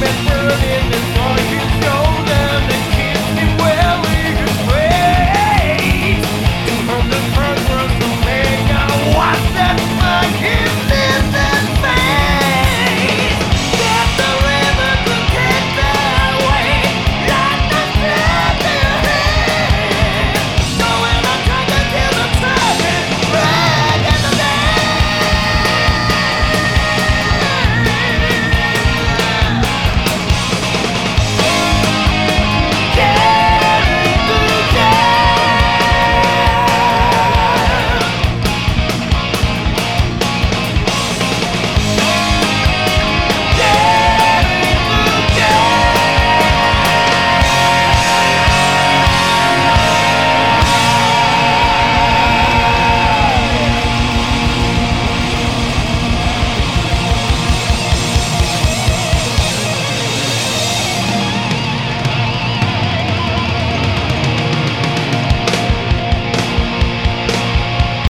been burning